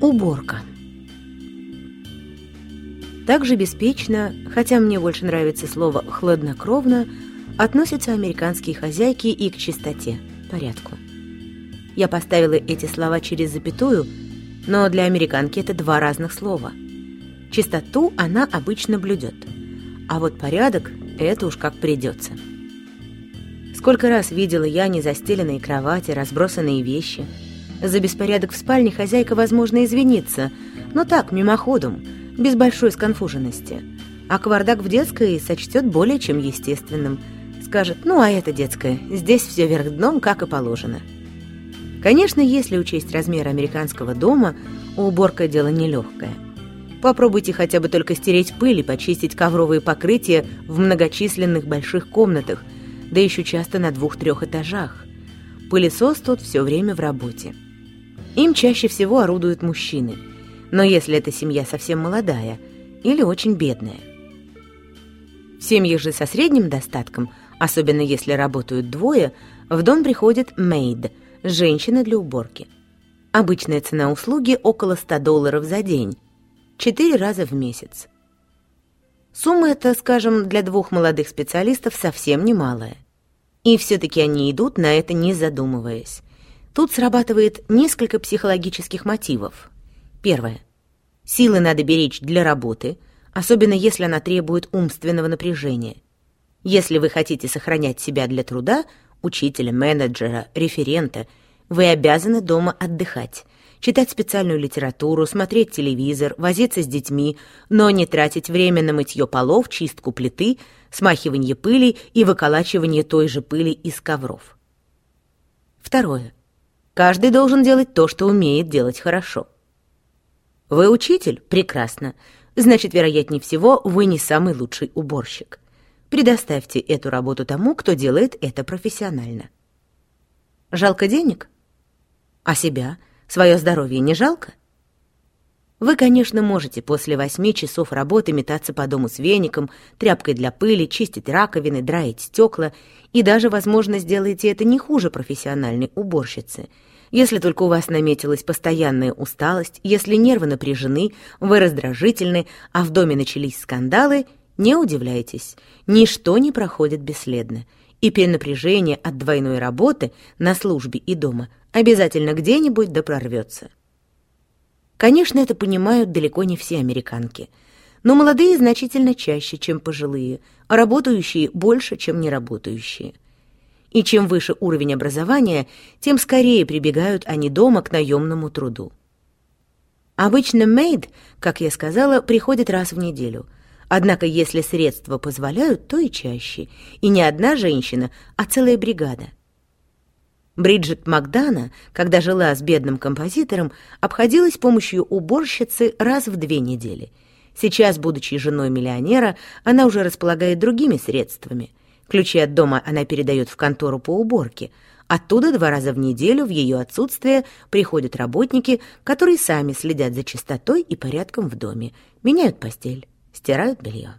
Уборка. Также беспечно, хотя мне больше нравится слово «хладнокровно», относятся американские хозяйки и к чистоте, порядку. Я поставила эти слова через запятую, но для американки это два разных слова. Чистоту она обычно блюдет, а вот порядок – это уж как придется. Сколько раз видела я незастеленные кровати, разбросанные вещи. За беспорядок в спальне хозяйка, возможно, извинится, но так, мимоходом, без большой сконфуженности. А кавардак в детской сочтет более чем естественным. Скажет, ну а это детское, здесь все вверх дном, как и положено. Конечно, если учесть размер американского дома, уборка дело нелегкое. Попробуйте хотя бы только стереть пыль и почистить ковровые покрытия в многочисленных больших комнатах, да еще часто на двух-трех этажах. Пылесос тут все время в работе. Им чаще всего орудуют мужчины, но если эта семья совсем молодая или очень бедная. В семьях же со средним достатком, особенно если работают двое, в дом приходит мейд – женщина для уборки. Обычная цена услуги около 100 долларов за день, 4 раза в месяц. Сумма эта, скажем, для двух молодых специалистов совсем немалая. И все-таки они идут на это не задумываясь. Тут срабатывает несколько психологических мотивов. Первое. Силы надо беречь для работы, особенно если она требует умственного напряжения. Если вы хотите сохранять себя для труда, учителя, менеджера, референта, вы обязаны дома отдыхать, читать специальную литературу, смотреть телевизор, возиться с детьми, но не тратить время на мытье полов, чистку плиты, смахивание пыли и выколачивание той же пыли из ковров. Второе. Каждый должен делать то, что умеет делать хорошо. Вы учитель? Прекрасно. Значит, вероятнее всего, вы не самый лучший уборщик. Предоставьте эту работу тому, кто делает это профессионально. Жалко денег? А себя, свое здоровье не жалко? Вы, конечно, можете после восьми часов работы метаться по дому с веником, тряпкой для пыли, чистить раковины, драить стекла, и даже, возможно, сделаете это не хуже профессиональной уборщицы. Если только у вас наметилась постоянная усталость, если нервы напряжены, вы раздражительны, а в доме начались скандалы — не удивляйтесь, ничто не проходит бесследно, и перенапряжение от двойной работы на службе и дома обязательно где-нибудь да прорвется. Конечно, это понимают далеко не все американки, но молодые значительно чаще, чем пожилые, а работающие больше, чем неработающие. И чем выше уровень образования, тем скорее прибегают они дома к наемному труду. Обычно мейд, как я сказала, приходит раз в неделю – Однако, если средства позволяют, то и чаще. И не одна женщина, а целая бригада. Бриджит Макдана, когда жила с бедным композитором, обходилась помощью уборщицы раз в две недели. Сейчас, будучи женой миллионера, она уже располагает другими средствами. Ключи от дома она передает в контору по уборке. Оттуда два раза в неделю в ее отсутствие приходят работники, которые сами следят за чистотой и порядком в доме, меняют постель стирают белье.